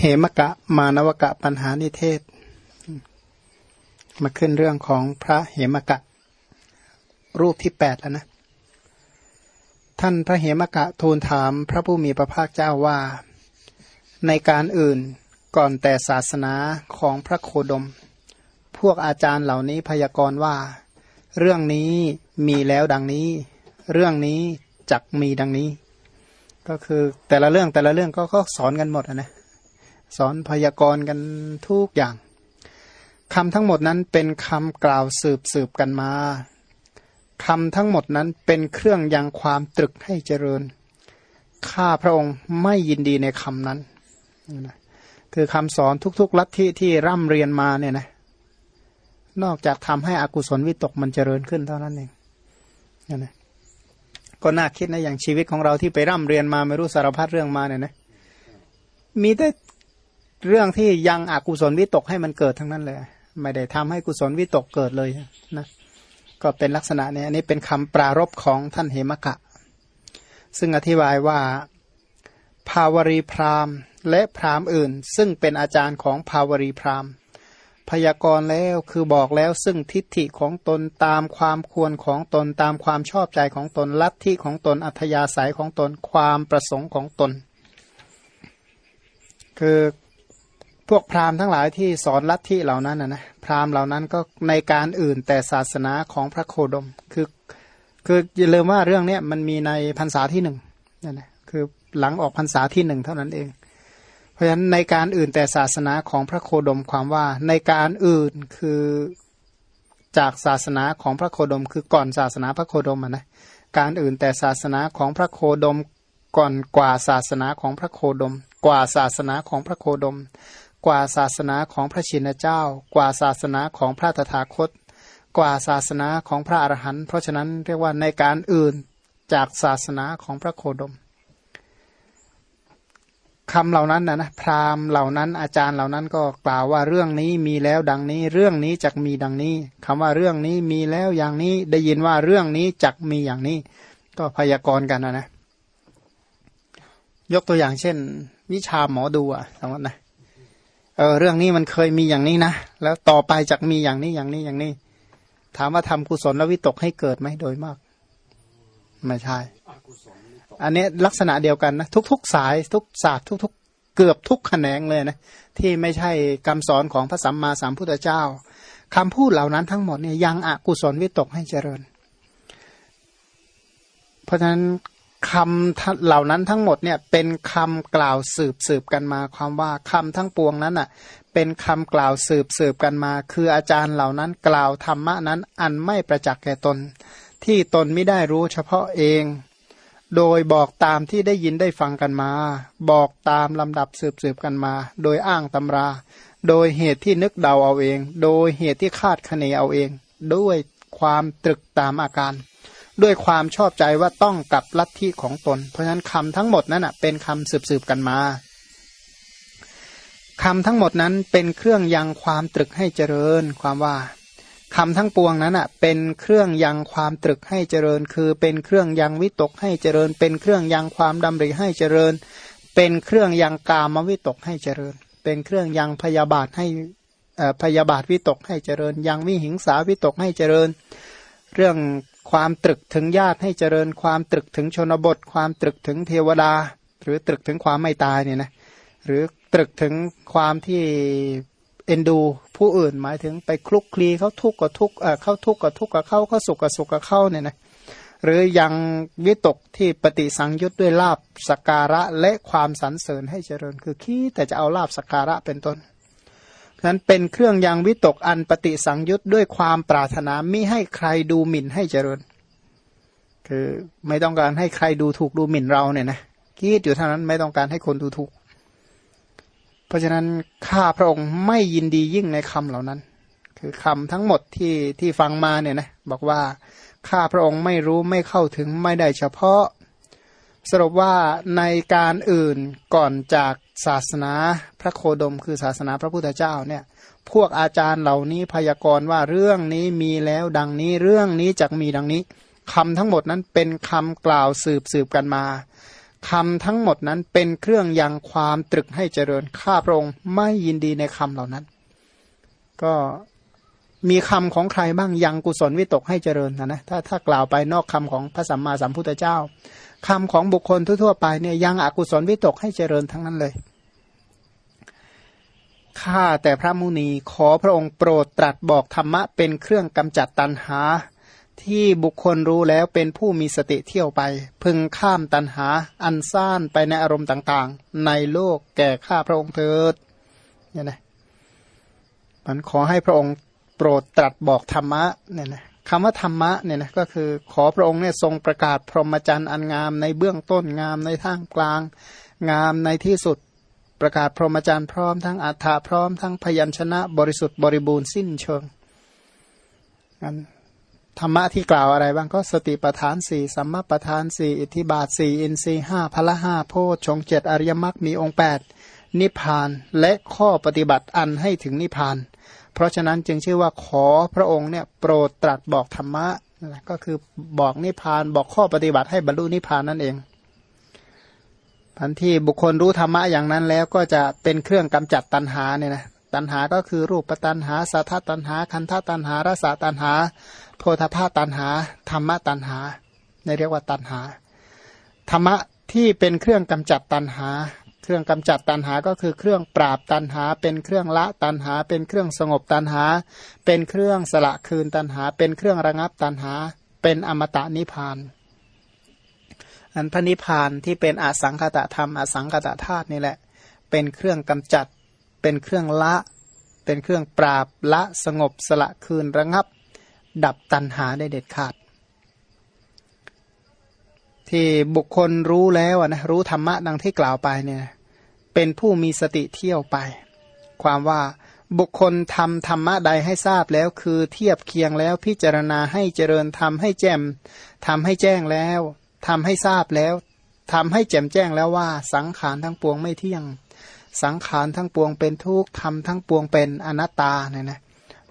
เหมกะมานวกะปัญหานิเทศ มาขึ้นเรื่องของพระเหมกะ รูปที่แปดแล้วนะ ท่านพระเหมกะทูลถามพระผู้มีพระภาคเจ้าว่า ในการอื่นก่อนแต่ศาสนาของพระโคดม พวกอาจารย์เหล่านี้พยากรณ์ว่า เรื่องนี้มีแล้วดังนี้ เรื่องนี้จักมีดังนี้ ก็คือแต่ละเรื่องแต่ละเรื่องก็ก็สอนกันหมดนะ สอนพยากรณ์กันทุกอย่างคำทั้งหมดนั้นเป็นคำกล่าวสืบสืบกันมาคำทั้งหมดนั้นเป็นเครื่องยังความตรึกให้เจริญ ข้าพระองค์ไม่ยินดีในคำนั้นคือคำสอนทุกๆลัทธิที่ร่ำเรียนมาเนี่ยนะนอกจากทำให้อกุศลวิตกมันเจริญขึ้นเท่านั้นเองนี่นะก็น่าคิดนะอย่างชีวิตของเราที่ไปร่ำเรียนมาไม่รู้สารพัดเรื่องมาเนี่ยนะมีแต่ เรื่องที่ยังอกุศลวิตกให้มันเกิดทั้งนั้นเลย ไม่ได้ทำให้กุศลวิตกเกิดเลยนะก็เป็นลักษณะนี้อันนี้เป็นคำปรารบของท่านเหมกะ ซึ่งอธิบายว่าภาวรีพราหมณ์และพราหมณ์อื่น ซึ่งเป็นอาจารย์ของภาวรีพราหมณ์พยากรณ์แล้วคือบอกแล้วซึ่งทิฏฐิของตนตามความควรของตนตามความชอบใจของตนลัทธิของตนอัธยาศัยของตนความประสงค์ของตน คือ พวกพราหมณ์ทั้งหลายที่สอนลัทธิเหล่านั้นนะนะพราหมณ์เหล่านั้นก็ในการอื่นแต่ศาสนาของพระโคดม คือคืออย่าลืมว่าเรื่องเนี้ยมันมีในพรรษาที่หนึ่งนั่นแหละคือหลังออกพรรษาที่หนึ่งเท่านั้นเอง เพราะฉะนั้นในการอื่นแต่ศาสนาของพระโคดมความว่าในการอื่นคือจากศาสนาของพระโคดม คือก่อนศาสนาพระโคดมนะการอื่นแต่ศาสนาของพระโคดมก่อนกว่าศาสนาของพระโคดม กว่าศาสนาของพระโคดม กว่าศาสนาของพระชินเจ้า กว่าศาสนาของพระตถาคต กว่าศาสนาของพระอรหันต์เพราะฉะนั้นเรียกว่าในการอื่นจากศาสนาของพระโคดมคำเหล่านั้นนะนะพราหมณ์เหล่านั้นอาจารย์เหล่านั้นก็กล่าวว่าเรื่องนี้มีแล้วดังนี้ เรื่องนี้จักมีดังนี้คำว่าเรื่องนี้มีแล้วอย่างนี้ได้ยินว่าเรื่องนี้จักมีอย่างนี้ ก็พยากรณ์กันนะนะยกตัวอย่างเช่น วิชาหมอดูอะสมมตินะ เออเรื่องนี้มันเคยมีอย่างนี้นะ แล้วต่อไปจะมีอย่างนี้อย่างนี้อย่างนี้ ถามว่าทำกุศลแล้ววิตกให้เกิดไหมโดยมาก ไม่ใช่ อันนี้ลักษณะเดียวกันนะ ทุก ๆ สายทุกศาสตร์ทุก ๆ เกือบทุกแขนงเลยนะที่ไม่ใช่คำสอนของพระสัมมาสัมพุทธเจ้าคำพูดเหล่านั้นทั้งหมดเนี่ยยังอกุศลวิตกให้เจริญ เพราะฉะนั้น คำเหล่านั้นทั้งหมดเนี่ยเป็นคำกล่าวสืบสืบกันมา ความว่าคำทั้งปวงนั้นอะเป็นคำกล่าวสืบสืบกันมา คืออาจารย์เหล่านั้นกล่าวธรรมะนั้นอันไม่ประจักษ์แก่ตน ที่ตนไม่ได้รู้เฉพาะเอง โดยบอกตามที่ได้ยินได้ฟังกันมา บอกตามลำดับสืบสืบกันมา โดยอ้างตำรา โดยเหตุที่นึกเดาเอาเอง โดยเหตุที่คาดคะเนเอาเอง ด้วยความตรึกตามอาการ ด้วยความชอบใจว่าต้องกับลัทธิของตน เพราะฉะนั้นคำทั้งหมดนั้นเป็นคำสืบๆกันมาคำทั้งหมดนั้นเป็นเครื่องยังความตรึกให้เจริญ ความว่าคำทั้งปวงนั้นเป็นเครื่องยังความตรึกให้เจริญ คือเป็นเครื่องยังวิตกให้เจริญ เป็นเครื่องยังความดำริให้เจริญ เป็นเครื่องยังกามวิตกให้เจริญ เป็นเครื่องยังพยาบาทให้พยาบาทวิตกให้เจริญ ยังวิหิงสาวิตกให้เจริญ เรื่อง ความตรึกถึงญาติให้เจริญความตรึกถึงชนบท ความตรึกถึงเทวดา หรือตรึกถึงความไม่ตายเนี่ยนะหรือตรึกถึงความที่เอ็นดูผู้อื่นหมายถึงไปคลุกคลีเขาทุกข์กับทุกข์เข้าทุกข์กับทุกข์กับเขาเขาสุขกับสุขกับเขาเนี่ยนะหรือยังวิตกที่ปฏิสังยุตด้วยลาบสการะและความสรรเสริญให้เจริญคือคิดแต่จะเอาลาบสการะเป็นต้น นั้นเป็นเครื่องยังวิตกอันปฏิสังยุตด้วยความปรารถนามิให้ใครดูหมิ่นให้เจริญ คือไม่ต้องการให้ใครดูถูกดูหมิ่นเราเนี่ยนะคิดอยู่เท่านั้นไม่ต้องการให้คนดูถูก เพราะฉะนั้นข้าพระองค์ไม่ยินดียิ่งในคำเหล่านั้น คือคำทั้งหมดที่ที่ฟังมาเนี่ยนะบอกว่าข้าพระองค์ไม่รู้ไม่เข้าถึงไม่ได้เฉพาะ สรุปว่าในการอื่นก่อนจาก ศาสนาพระโคดม คือศาสนาพระพุทธเจ้าเนี่ยพวกอาจารย์เหล่านี้พยากรณ์ว่าเรื่องนี้มีแล้วดังนี้เรื่องนี้จะมีดังนี้คำทั้งหมดนั้นเป็นคำกล่าวสืบสืบกันมาคำทั้งหมดนั้นเป็นเครื่องยังความตรึกให้เจริญข้าพระองค์ไม่ยินดีในคำเหล่านั้น ก็มีคำของใครบ้างยังกุศลวิตกให้เจริญนะนะถ้าถ้ากล่าวไปนอกคำของพระสัมมาสัมพุทธเจ้า คำของบุคคลทั่วๆไปเนี่ยยังอกุศลวิตกให้เจริญทั้งนั้นเลย ข้าแต่พระมุนีขอพระองค์โปรดตรัสบอกธรรมะเป็นเครื่องกำจัดตันหา ที่บุคคลรู้แล้วเป็นผู้มีสติเที่ยวไป พึงข้ามตันหาอันซ่านไปในอารมณ์ต่างๆ ในโลกแก่ข้าพระองค์เถิดเนี่ยนะมันขอให้พระองค์โปรดตรัสบอกธรรมะเนี่ยนะ คำว่าธรรมะเนี่ยนะก็คือขอพระองค์เนี่ยทรงประกาศพรหมจรรย์อันงามในเบื้องต้นงามในท่ามกลาง งามในที่สุดประกาศพรหมจรรย์พร้อมทั้งอัฏฐะพร้อมทั้งพยัญชนะบริสุทธิ์บริบูรณ์สิ้นเชิงนันธรรมะที่กล่าวอะไรบ้างก็สติปทานสี่สัมมาปทานสี่อิทธิบาทสี่อินทรีห้าพละห้าโพชฌงเจ็ดอริยมรรคมีองค์แปดนิพพานและข้อปฏิบัติอันให้ถึงนิพพาน เพราะฉะนั้นจึงชื่อว่าขอพระองค์เนี่ยโปรดตรัสบอกธรรมะก็คือบอกนิพพานบอกข้อปฏิบัติให้บรรลุนิพพานนั่นเองทันที่บุคคลรู้ธรรมะอย่างนั้นแล้วก็จะเป็นเครื่องกำจัดตัณหาเนี่ยนะตัณหาก็คือรูปตัณหาสัทธตัณหา คันธตัณหารสาตัณหา โพธภาตัณหา ธรรมะตัณหาในเรียกว่าตัณหา ธรรมะที่เป็นเครื่องกำจัดตัณหา เครื่องกำจัดตัณหาก็คือเครื่องปราบตัณหา เป็นเครื่องละตัณหา เป็นเครื่องสงบตัณหา เป็นเครื่องสละคืนตัณหา เป็นเครื่องระงับตัณหา เป็นอมตะนิพานอันพระนิพานที่เป็นอสังคตะธรรมอสังคตะธาตุนี่แหละ เป็นเครื่องกำจัด เป็นเครื่องละ เป็นเครื่องปราบละสงบสละคืนระงับ ดับตัณหาได้เด็ดขาดที่บุคคลรู้แล้วนะรู้ธรรมะดังที่กล่าวไปเนี่ย เป็นผู้มีสติเที่ยวไป ความว่าบุคคลทำธรรมะใดให้ทราบแล้วคือเทียบเคียงแล้วพิจารณาให้เจริญทำให้แจ่มทำให้แจ้งแล้วทำให้ทราบแล้วทำให้แจ่มแจ้งแล้วว่า สังขารทั้งปวงไม่เที่ยง สังขารทั้งปวงเป็นทุกข์ทำทั้งปวงเป็นอนัตตาเนี่ยนะ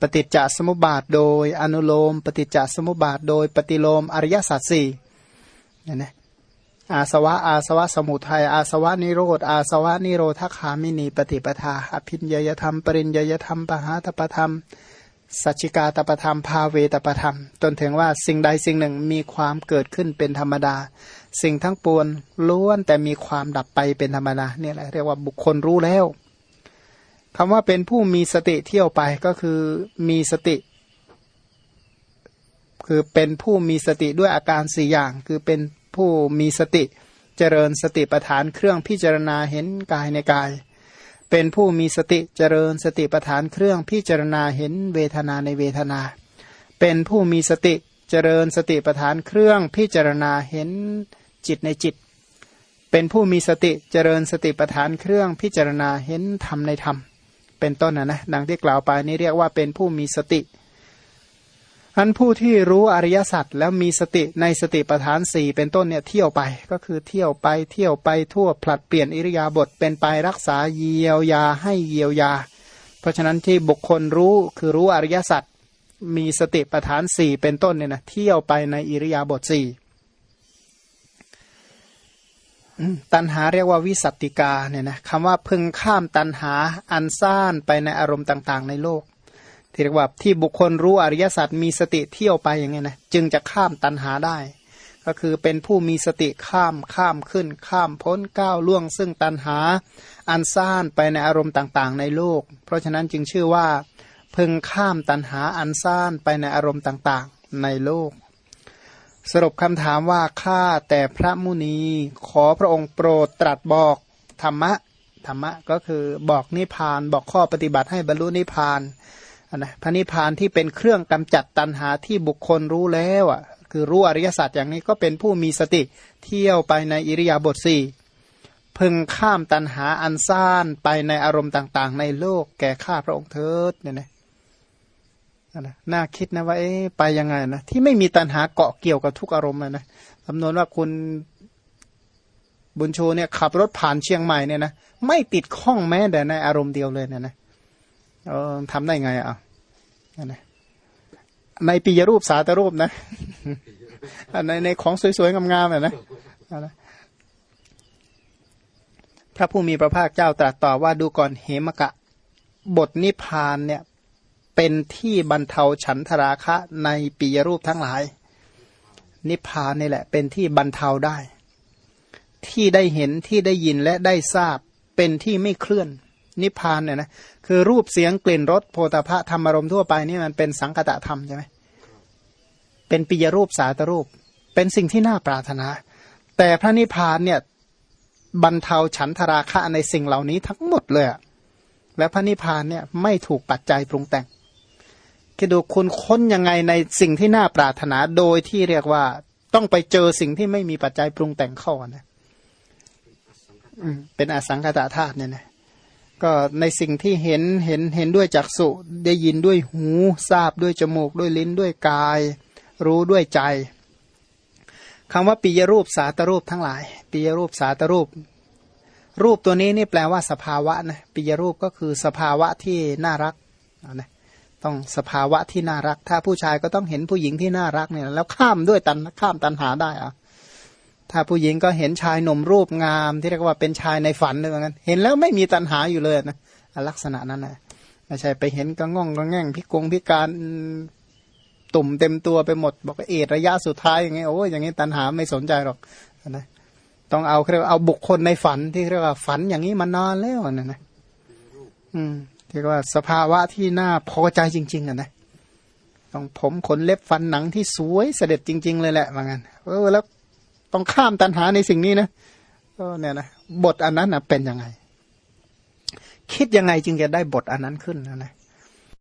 ปฏิจจสมุปบาทโดยอนุโลม ปฏิจจสมุปบาทโดยปฏิโลมอริยสัจสี่เนี่ยนะ อาสวะ อาสวะสมุทัย อาสวะนิโรธ อาสวะนิโรธคามินีปฏิปทา อภินยยธรรม ปริญยยธรรม ปหาตปธรรม สัจจิกาตประธรรม ภาเวตประธรรม จนถึงว่าสิ่งใดสิ่งหนึ่งมีความเกิดขึ้นเป็นธรรมดา สิ่งทั้งปวงล้วนแต่มีความดับไปเป็นธรรมดา เนี่ยแหละเรียกว่าบุคคลรู้แล้วคำว่าเป็นผู้มีสติเที่ยวไปก็คือมีสติคือเป็นผู้มีสติด้วยอาการสี่อย่าง คือเป็น ผู้มีสติ เจริญสติปัฏฐานเครื่องพิจารณาเห็นกายในกาย เป็นผู้มีสติเจริญสติปัฏฐานเครื่องพิจารณาเห็นเวทนาในเวทนา เป็นผู้มีสติเจริญสติปัฏฐานเครื่องพิจารณาเห็นจิตในจิต เป็นผู้มีสติเจริญสติปัฏฐานเครื่องพิจารณาเห็นธรรมในธรรม เป็นต้นนะนะดังที่กล่าวไปนี้เรียกว่าเป็นผู้มีสติ อันผู้ที่รู้อริยสัจแล้วมีสติในสติปัฏฐานสี่เป็นต้นเนี่ยเที่ยวไปก็คือเที่ยวไปเที่ยวไปทั่วผลัดเปลี่ยนอิริยาบถเป็นไปรักษาเยียวยาให้เยียวยา เพราะฉะนั้นที่บุคคลรู้คือรู้อริยสัจมีสติปัฏฐานสี่เป็นต้นเนี่ยนะเที่ยวไปในอิริยาบถสี่ตันหาเรียกว่าวิสัตติกาเนี่ยนะคำว่าพึงข้ามตันหาอันซ่านไปในอารมณ์ต่าง ๆ ในโลก ที่เรียกว่าที่บุคคลรู้อริยสัจมีสติเที่ยวไปอย่างเงี้ยนะจึงจะข้ามตันหาได้ ก็คือเป็นผู้มีสติข้ามข้ามขึ้น ข้ามพ้นก้าวล่วง ซึ่งตันหาอันซ่านไปในอารมณ์ต่างๆ ในโลก เพราะฉะนั้นจึงชื่อว่าพึงข้ามตันหาอันซ่านไปในอารมณ์ต่างๆ ในโลก สรุปคำถามว่าข้าแต่พระมุนีขอพระองค์โปรดตรัสบอกธรรมะธรรมะก็คือบอกนิพพานบอกข้อปฏิบัติให้บรรลุนิพพาน นะพระนิพพานที่เป็นเครื่องกำจัดตัณหาที่บุคคลรู้แล้วอะคือรู้อริยสัจอย่างนี้ก็เป็นผู้มีสติเที่ยวไปในอิริยาบถสี่พึงข้ามตัณหาอันซ่านไปในอารมณ์ต่าง ๆ ในโลกแก่ข้าพระองค์เถิดเนี่ยนะน่าคิดนะว่าเอ๊ะไปยังไงนะที่ไม่มีตัณหาเกาะเกี่ยวกับทุกอารมณ์เลยนะสำนวนว่าคุณบุญชูเนี่ยขับรถผ่านเชียงใหม่เนี่ยนะไม่ติดข้องแม้แต่ในอารมณ์เดียวเลยเนี่ยนะเออทำได้ไงอะ นะในปียรูปสาตรูปนะในในของสวยๆงามๆนะนะพระผู้มีพระภาคเจ้าตรัสต่อว่าดูก่อนเหมกะ บทนิพพานเนี่ยเป็นที่บรรเทาฉันทราคะในปียรูปทั้งหลาย นิพพานนี่แหละ เป็นที่บรรเทาได้ ที่ได้เห็นที่ได้ยินและได้ทราบเป็นที่ไม่เคลื่อน นิพพานเนี่ยนะคือรูปเสียงกลิ่นรสโพธาภะธรรมอารมณ์ทั่วไปนี่มันเป็นสังคตะธรรมใช่ไหมเป็นปิยรูปสาตรูป เป็นสิ่งที่น่าปรารถนา แต่พระนิพพานเนี่ยบรรเทาฉันทราคะในสิ่งเหล่านี้ทั้งหมดเลยและพระนิพพานเนี่ยไม่ถูกปัจจัยปรุงแต่งคิดดูคุณค้นยังไงในสิ่งที่น่าปรารถนาโดยที่เรียกว่าต้องไปเจอสิ่งที่ไม่มีปัจจัยปรุงแต่งเข้านะเป็นอสังขตาธาตุเนี่ยนะ ก็ในสิ่งที่เห็นเห็นเห็นด้วยจักษุได้ยินด้วยหูทราบด้วยจมูกด้วยลิ้นด้วยกาย รู้ด้วยใจคำว่าปิยรูปสาตรูปทั้งหลายปิยรูปสาตรูป รูปตัวนี้นี่แปลว่าสภาวะนะปิยรูปก็คือสภาวะที่น่ารักนะต้องสภาวะที่น่ารัก ถ้าผู้ชายก็ต้องเห็นผู้หญิงที่น่ารักเนี่ยแล้วข้ามด้วยตันข้ามตันหาได้อะ ถ้าผู้หญิงก็เห็นชายหนุ่มรูปงาม ที่เรียกว่าเป็นชายในฝันเลยเหมือนกันเห็นแล้วไม่มีตันหาอยู่เลยนะลักษณะนั้นนะไม่ใช่ไปเห็นก็ง่องก็แง่งพิกงพิการตุ่มเต็มตัวไปหมด บอกเอดระยะสุดท้ายอย่างเงี้ยโอ้ยอย่างงี้ตันหาไม่สนใจหรอกนะต้องเอาเรียกเอาบุคคลในฝันที่เรียกว่าฝันอย่างนี้มานานแล้วนะนะอืมเรียกว่าสภาวะที่น่าพอใจจริง ๆอะนะต้องผมขนเล็บฟันหนังที่สวยเสด็จจริง ๆ เลยแหละว่างั้นเออแล้ว ต้องข้ามตันหาในสิ่งนี้นะก็เนี่ยนะบทอันนั้นนะเป็นยังไง คิดยังไงจึงจะได้บทอันนั้นขึ้นนะนะ